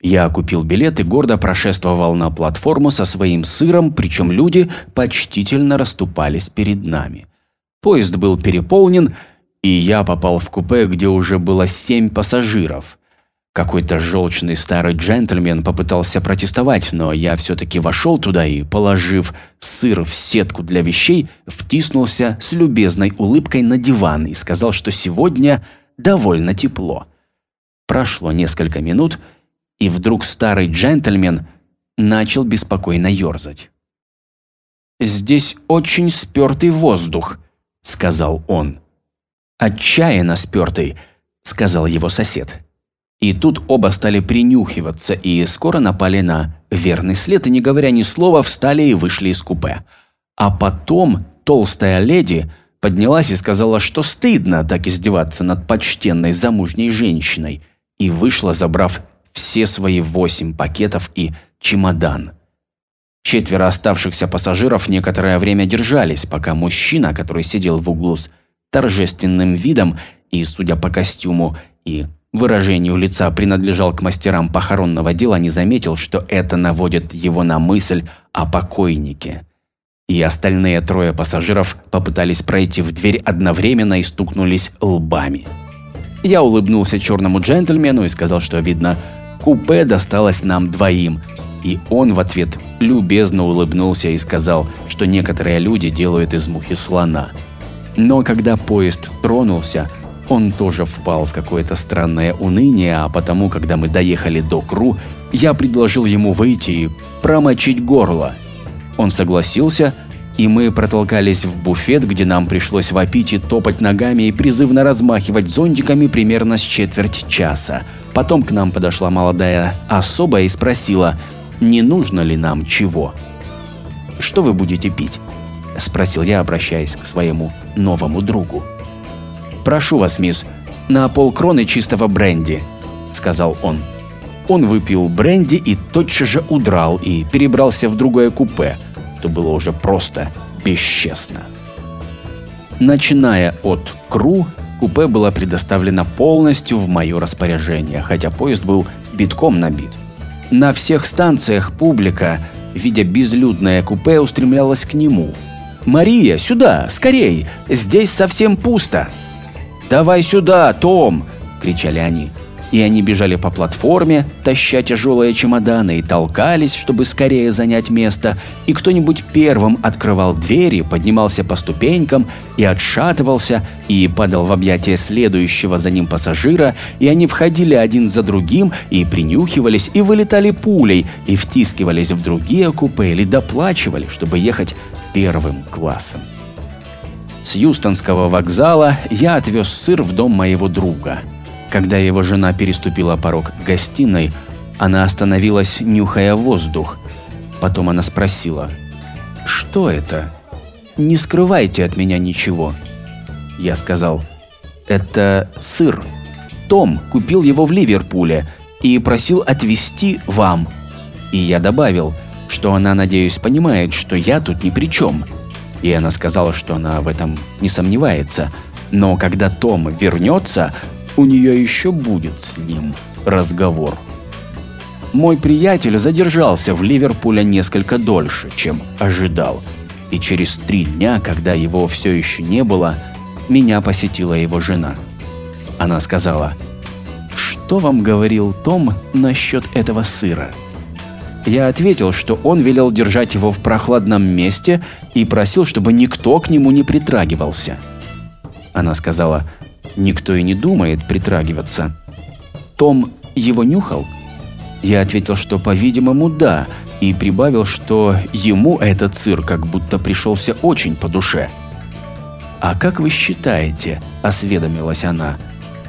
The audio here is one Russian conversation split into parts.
Я купил билет и гордо прошествовал на платформу со своим сыром, причем люди почтительно расступались перед нами. Поезд был переполнен, и я попал в купе, где уже было семь пассажиров. Какой-то желчный старый джентльмен попытался протестовать, но я все-таки вошел туда и, положив сыр в сетку для вещей, втиснулся с любезной улыбкой на диван и сказал, что сегодня довольно тепло. Прошло несколько минут, и вдруг старый джентльмен начал беспокойно ерзать. «Здесь очень спертый воздух», – сказал он. «Отчаянно спертый», – сказал его сосед. И тут оба стали принюхиваться и скоро напали на верный след и, не говоря ни слова, встали и вышли из купе. А потом толстая леди поднялась и сказала, что стыдно так издеваться над почтенной замужней женщиной, и вышла, забрав все свои восемь пакетов и чемодан. Четверо оставшихся пассажиров некоторое время держались, пока мужчина, который сидел в углу с торжественным видом и, судя по костюму и выражению лица принадлежал к мастерам похоронного дела, не заметил, что это наводит его на мысль о покойнике. И остальные трое пассажиров попытались пройти в дверь одновременно и стукнулись лбами. Я улыбнулся черному джентльмену и сказал, что, видно, купе досталось нам двоим. И он в ответ любезно улыбнулся и сказал, что некоторые люди делают из мухи слона. Но когда поезд тронулся, он тоже впал в какое-то странное уныние, а потому, когда мы доехали до Кру, я предложил ему выйти и промочить горло. Он согласился, и мы протолкались в буфет, где нам пришлось вопить и топать ногами и призывно размахивать зонтиками примерно с четверть часа. Потом к нам подошла молодая особа и спросила, не нужно ли нам чего. «Что вы будете пить?» – спросил я, обращаясь к своему новому другу. «Прошу вас, мисс, на полкроны чистого бренди», – сказал он. Он выпил бренди и тотчас же удрал и перебрался в другое купе, что было уже просто бесчестно. Начиная от Кру, купе было предоставлено полностью в мое распоряжение, хотя поезд был битком набит. На всех станциях публика, видя безлюдное купе, устремлялась к нему. «Мария, сюда, скорей! Здесь совсем пусто!» «Давай сюда, Том!» – кричали они. И они бежали по платформе, таща тяжелые чемоданы, и толкались, чтобы скорее занять место, и кто-нибудь первым открывал двери, поднимался по ступенькам и отшатывался, и падал в объятия следующего за ним пассажира, и они входили один за другим, и принюхивались, и вылетали пулей, и втискивались в другие купе, или доплачивали, чтобы ехать первым классом. С Юстонского вокзала я отвез сыр в дом моего друга. Когда его жена переступила порог гостиной, она остановилась, нюхая воздух. Потом она спросила, «Что это? Не скрывайте от меня ничего». Я сказал, «Это сыр. Том купил его в Ливерпуле и просил отвезти вам». И я добавил, что она, надеюсь, понимает, что я тут ни при чем – и она сказала, что она в этом не сомневается. Но когда Том вернется, у нее еще будет с ним разговор. Мой приятель задержался в Ливерпуле несколько дольше, чем ожидал. И через три дня, когда его все еще не было, меня посетила его жена. Она сказала, «Что вам говорил Том насчет этого сыра?» Я ответил, что он велел держать его в прохладном месте и просил, чтобы никто к нему не притрагивался. Она сказала, никто и не думает притрагиваться. Том его нюхал? Я ответил, что, по-видимому, да, и прибавил, что ему этот сыр как будто пришелся очень по душе. «А как вы считаете?» – осведомилась она –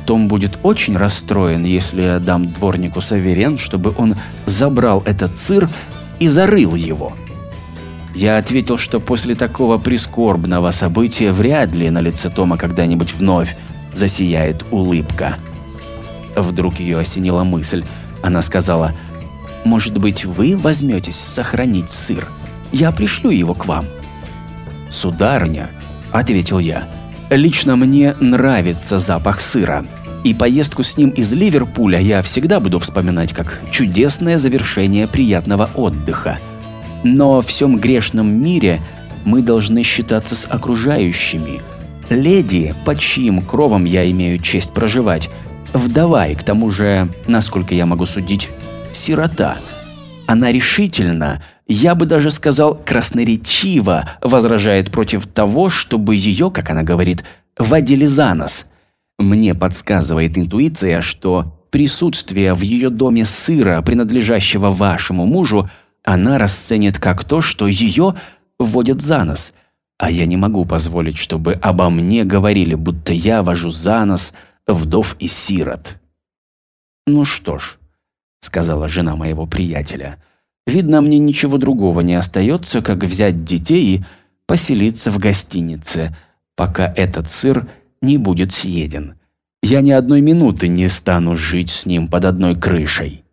том будет очень расстроен, если я дам дворнику Саверен, чтобы он забрал этот сыр и зарыл его. Я ответил, что после такого прискорбного события вряд ли на лице Тома когда-нибудь вновь засияет улыбка. Вдруг ее осенила мысль. Она сказала, «Может быть, вы возьметесь сохранить сыр? Я пришлю его к вам». «Сударыня», — ответил я, — «лично мне нравится запах сыра. И поездку с ним из Ливерпуля я всегда буду вспоминать как чудесное завершение приятного отдыха. Но в всем грешном мире мы должны считаться с окружающими. Леди, под чьим кровом я имею честь проживать, вдова и к тому же, насколько я могу судить, сирота. Она решительно, я бы даже сказал красноречиво, возражает против того, чтобы ее, как она говорит, водили за нос. Мне подсказывает интуиция, что присутствие в ее доме сыра, принадлежащего вашему мужу, она расценит как то, что ее водят за нос. А я не могу позволить, чтобы обо мне говорили, будто я вожу за нос вдов и сирот. «Ну что ж», — сказала жена моего приятеля, — «видно, мне ничего другого не остается, как взять детей и поселиться в гостинице, пока этот сыр не будет съеден. Я ни одной минуты не стану жить с ним под одной крышей».